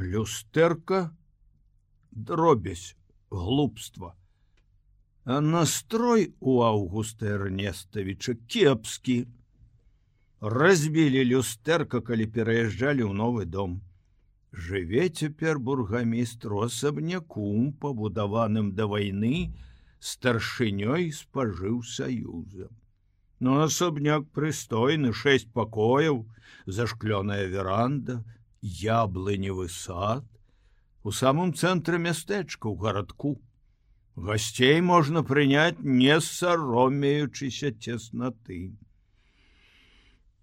люстэрка дробязь глупства. А настрой у августа эрнестовича кепскі. Разбілі люстэрка калі пераязджалі ў новы дом. Жыве цяпер бургамістр асабнякум пабудаваным да вайны старшынёй спажыў саюза но асобняк прыстойны шесть пакояў зашклёная веранда яблыневы сад у самом цэнтры мястэчка ў гарадку. Гасцей можна прыняць не саромеючыся цеснаты.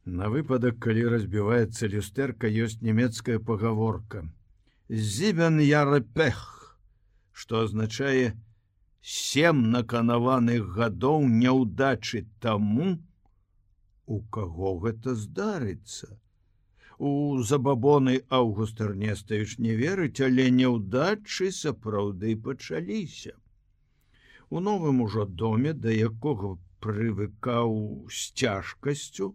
На выпадак калі разбіваецца люстэрка ёсць нямецкая пагаворка. Зібен ярапех что означае сем наканаваных гадоў няўдачы таму у каго гэта здарыцца у забабоны август эрнестович не верыць але няўдачы сапраўды пачаліся. У новым ужо доме да якога прывыкаў з цяжкасцю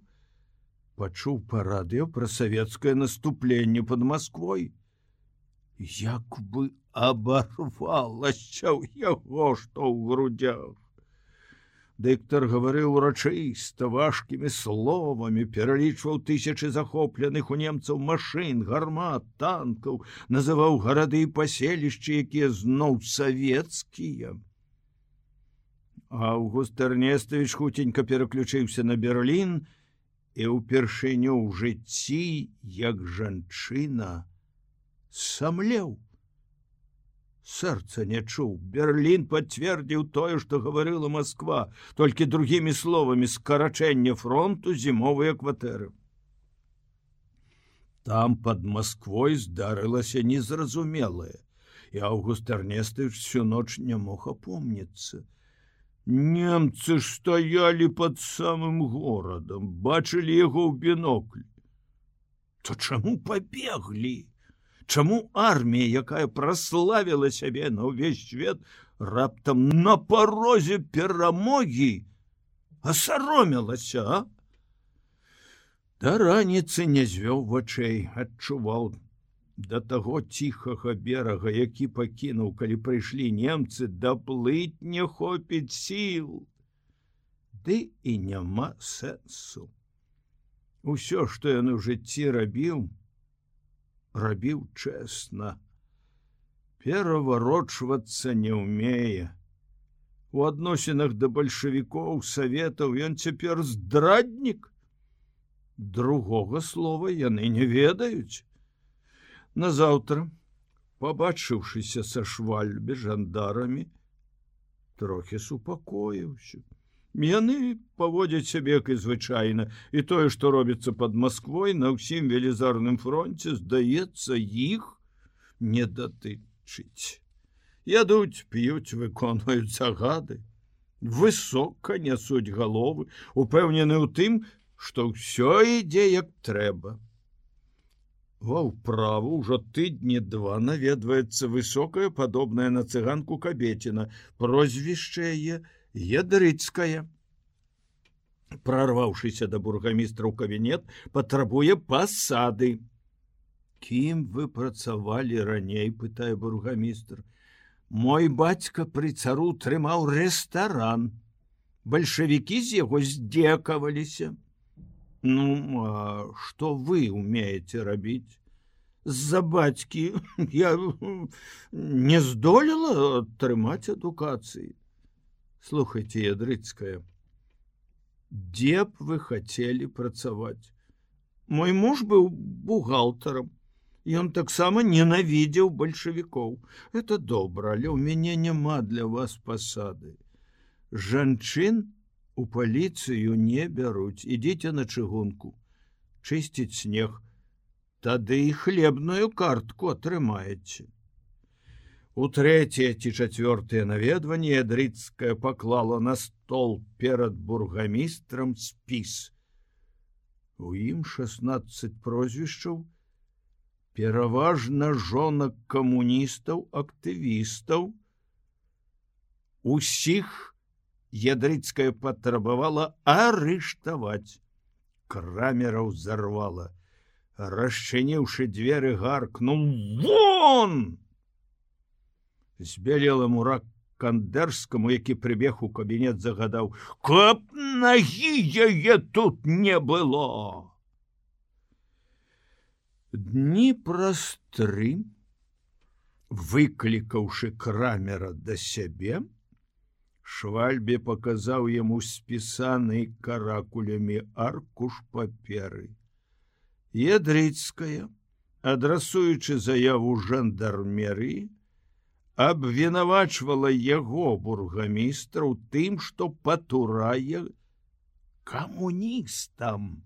пачуў па радыё пра савецкае наступленне под москвой як бы абарвалася ў яго што ў грудях Дыктор гаварыў урачыста важкімі словамі пералічваў тысячы захопленых у немцаў машын гармат танкаў называў гарады і паселішчы якія зноў савецкія Август Эрнестович хутенька пераключыўся на Берлін і ўпершыню ў жыцці як жанчына самлеў. Сэрца не чуў. Берлін пацвердзіў тое, што гаварыла Москва, толькі другімі словамі скарачэння фронту зімовыя кватэры. Там под Москвой здарылася незразумелае, і Август Эрнестович всю ноч не мог апомніцца. Немцы стаялі под самым горадам, бачылі яго ў бінокль. То чаму пабеглі? Чаму армія, якая праславіла сябе на ўвесь свет раптам на парозе перамогі асаромілася, а? Да раніцы не звёў вачэй, адчуваў да таго ціхага берага, які пакінуў, калі прыйшлі немцы, даплыць не хопіць сіл. Ды і няма сэнсу. Усё, што ён у жыцці рабіў, рабіў чэсна. Пераварочвацца не ўмее. У адносінах да бальшавікоў саветаў ён цяпер здраднік. Другога слова яны не ведаюць назаўтра побачыўшыся са швальбе жандарамі трохі супакоіўся яны паводзяць сябе як і звычайна і тое што робіцца под москвой на ўсім велізарным фронте здаецца іх не датычыць ядуць п'юць выконваюць загады. Высока нясуць галовы упэўнены ў тым што ўсё ідзе як трэба Ва ўправу ўжо тыдні два наведваецца высокая падобная на цыганку кабеціна, прозвішча яе ядрыцкая. Прарваўшыся да бургамістра ў кабінет, патрабуе пасады. Кім вы працавалі раней, пытае бургамістр. Мой бацька пры цару трымаў рэстаран. Бальшавікі з яго здзекаваліся. Ну а что вы умеете рабіць з-за бацькі я не здолела атрымаць адукацыі слухайте ядрыцкая дзе б вы хотели працаваць? Мой муж быў бухгалтарам ён таксама ненавідзеў бальшавікоў. Это добра але ў мяне няма для вас пасады. Жанчын у паліцыю не бяруць ідзіце на чыгунку чысціць снег тады і хлебную картку атрымаеце у трэцяе ці чацвёртае наведванне ядрыцкая паклала на стол перад бургамістрам спіс. У ім 16 прозвішчаў пераважна жонак камуністаў актывістаў. Усіх ядрыцкая патрабавала арыштаваць. Крамера ўзарвала расчыніўшы дзверы гаркнул вон збялеламу рак кандерскаму які прыбег у кабінет загадаў каб нагі яе тут не было! Дні праз тры выклікаўшы крамера да сябе швальбе паказаў яму спісаны каракулямі аркуш паперы. Ядрыцкая адрасуючы заяву жандармеры абвінавачвала яго бургамістра ў тым, што патурае камуністам.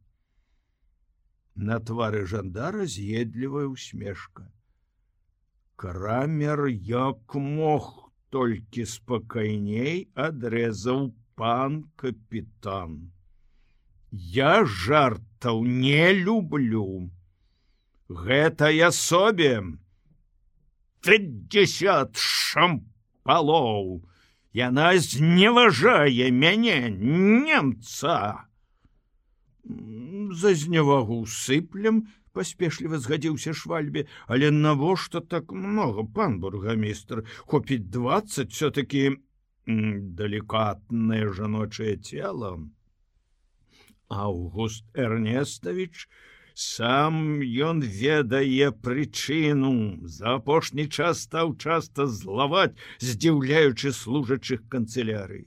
На твары жандара з'едлівая усмешка. Крамер як мог толькі спакайней адрэзаў пан капітан. Я жартаў не люблю. Гэта я собе, пятьдесят шампалоў яна зневажае мяне немца. За знявагу сыплем паспешліва згадзіўся швальбе. Але навошта так много пан бургамістр хопіць двадцать все-таки далікатнае жаночае цело август эрнестович сам ён ведае прычыну. За апошні час стаў часта злаваць здзіўляючы служачых канцелярый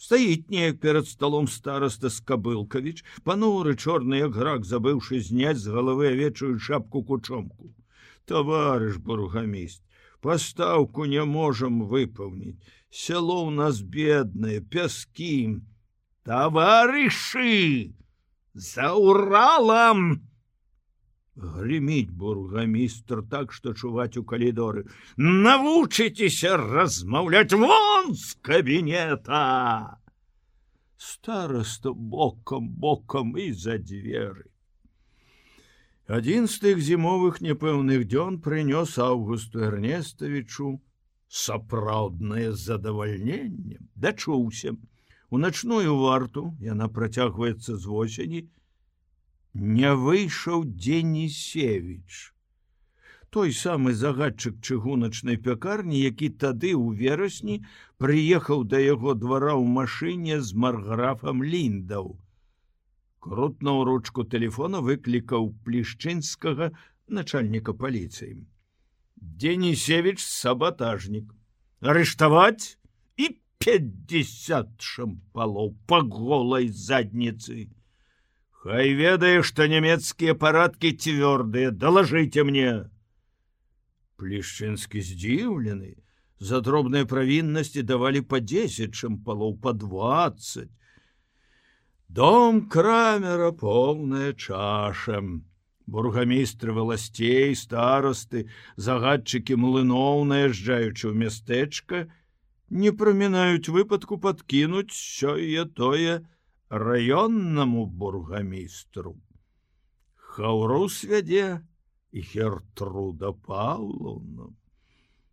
стаіць неяк перад столом староста скабылкавіч пануры чорны як грак забыўшы зняць з галавы авечую шапку кучомку. Товарыш бургаміст пастаўку не можам выпаўніць. Сяло ў нас беднае пяскі. Таварышы за уралам греміць бургамістр так что чуваць у калідоры навучыцеся размаўляць вон з кабінета староста бокам бокам і за дзверы адзін з тых зімовых непэўных дзён прынёс августу эрнестовичу сапраўднае задавальненне дачуўся у начную варту яна працягваецца з восені не выйшаў Денісевич. Той самы загадчык чыгуначнай пякарні, які тады ў верасні прыехаў да яго двара ў машыне з марграфам ліндаў. Крутнуў ручку телефона выклікаў плішчынскага начальніка паліцыі. Денісевич сабатажнік. Арыштаваць 50 шампалоў па голай задніцы. Хай ведае, што нямецкія парадкі цвёрдыя, далажыце мне. Плішчынскі здзіўлены, за дробныя правіннасці давалі па 10 чампалоў па 20. Дом крамера поўная чаша. Бургамістры валасцей, старосты, загадчыкі млыноў наязджаючы ў мястэчка, не прамінаюць выпадку падкінуць сёе тое раённаму бургамістру. Хаурус вядзе і хертруда Паўловна.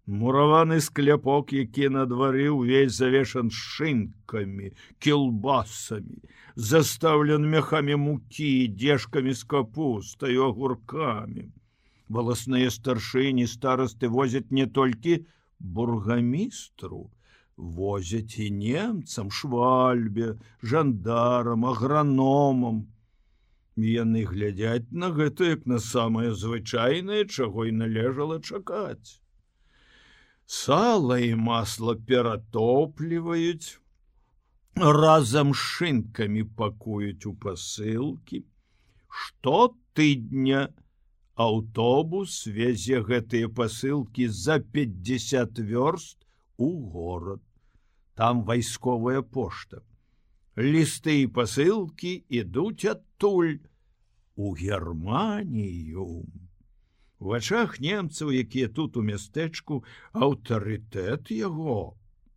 Мураваны скляпок, які на двары ўвесь завешан шынкамі, кілбасамі, застаўлен мяхамі мукі, дзежкамі з капустаю агуркамі. Валасныя старшыні старасты возяць не толькі бургамістру, возяць і немцам швальбе жандарам аграномам. Яны глядзяць на гэта як на самае звычайнае чаго і належала чакаць. Сала і масла ператопліваюць разам шынкамі пакуюць у пасылкі. Што тыдня аўтобус везе гэтыя пасылкі за 50 вёрст у горад там вайсковая пошта. Лісты і пасылкі ідуць адтуль у Германію. У вачах немцаў, якія тут у мястэчку аўтарытэт яго,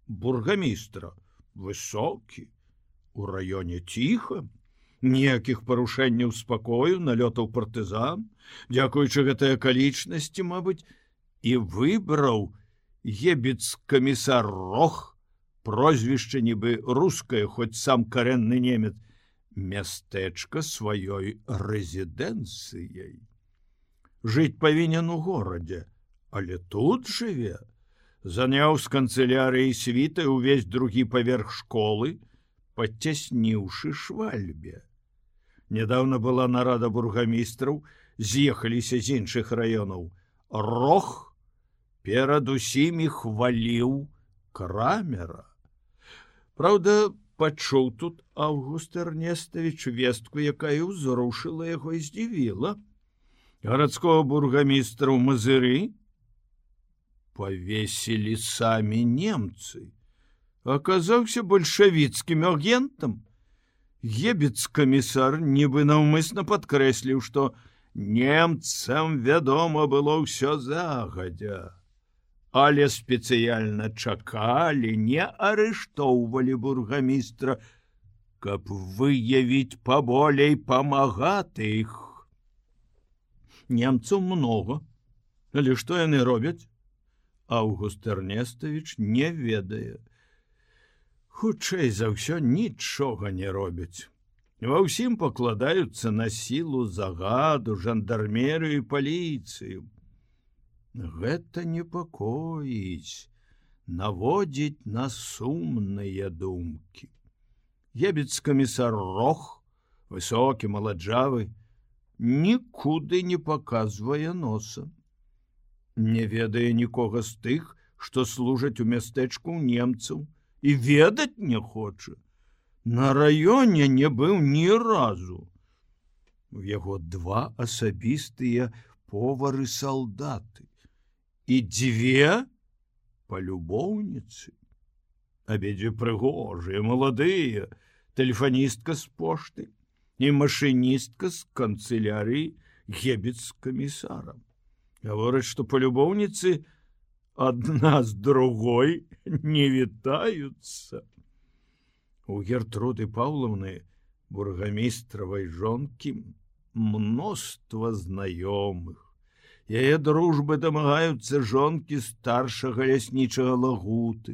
бургамістра, высокі, у раёне ціха, ніякіх парушэнняў спакою налётаў партызан, дзякуючы гэтай акалічнасці, мабыць, і выбраў ебец камісар рох, прозвішча нібы рускае хоць сам карэнны немец мястэчка сваёй рэзідэнцыяй жыць павінен у горадзе, але тут жыве, заняў з канцылярыяй світы ўвесь другі паверх школы, падцясніўшы швальбе. Нядаўна была нарада бургамістраў, з'ехаліся з іншых раёнаў. Рох перад усімі хваліў крамера. Праўда, пачуў тут Август Эрнеставіч вестку, якая ўзрушыла яго і здзівіла. гарадского бургамістра ў мазыры павесілі самі немцы. Аказаўся бальшавіцкім агентам. Гебец камісар нібы наўмысна падкрэсліў, што немцам вядома было ўсё загадзя але спецыяльна чакалі, не арыштоўвалі бургамістра, каб выявіць паболей памагаты іх. Немцаў много, але што яны робяць? Август Эрнеставіч не ведае. Хутчэй за ўсё нічога не робяць. Ва ўсім пакладаюцца на сілу загаду, жандармерыю і паліцыю гэта непакоіць наводзіць на сумныя думкі. Ебец камісар рох высокі маладжавы нікуды не паказвае носа. Не ведае нікога з тых што служаць у мястэчку немцаў і ведаць не хоча. На раёне не быў ні разу. У яго два асабістыя повары салдаты і дзве палюбоўніцы. Абедзве прыгожыя маладыя. Тэлефаністка з пошты і машыністка з канцылярыі гебец камісарам. Гавораць што палюбоўніцы адна з другой не вітаюцца. У гертруды паўлаўны бургамістравай жонкі мноства знаёмых Яе дружбы дамагаюцца жонкі старшага ляснічага лагуты,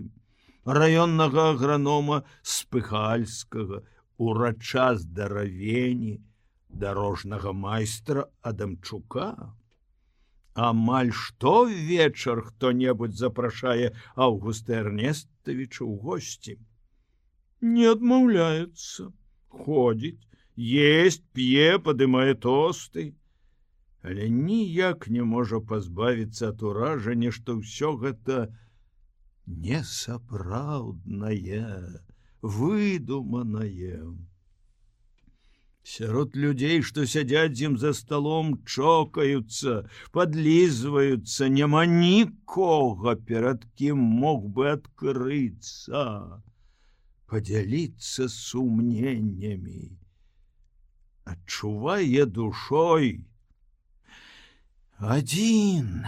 раённага агранома спыхальскага, урача здаравені, дарожнага майстра Адамчука. Амаль што вечар хто-небудзь запрашае Аўгуста Эрнеставіча ў госці. Не адмаўляецца, ходзіць, есть п'е, падымае тосты, але ніяк не можа пазбавіцца ад уражання, што ўсё гэта несапраўднае, выдуманае. Сярод людзей, што сядзяць ім за сталом, чокаюцца, подлізваюцца, няма нікога, перад кім мог бы адкрыцца, подзяліцца сумненнямі. Адчувае душой, один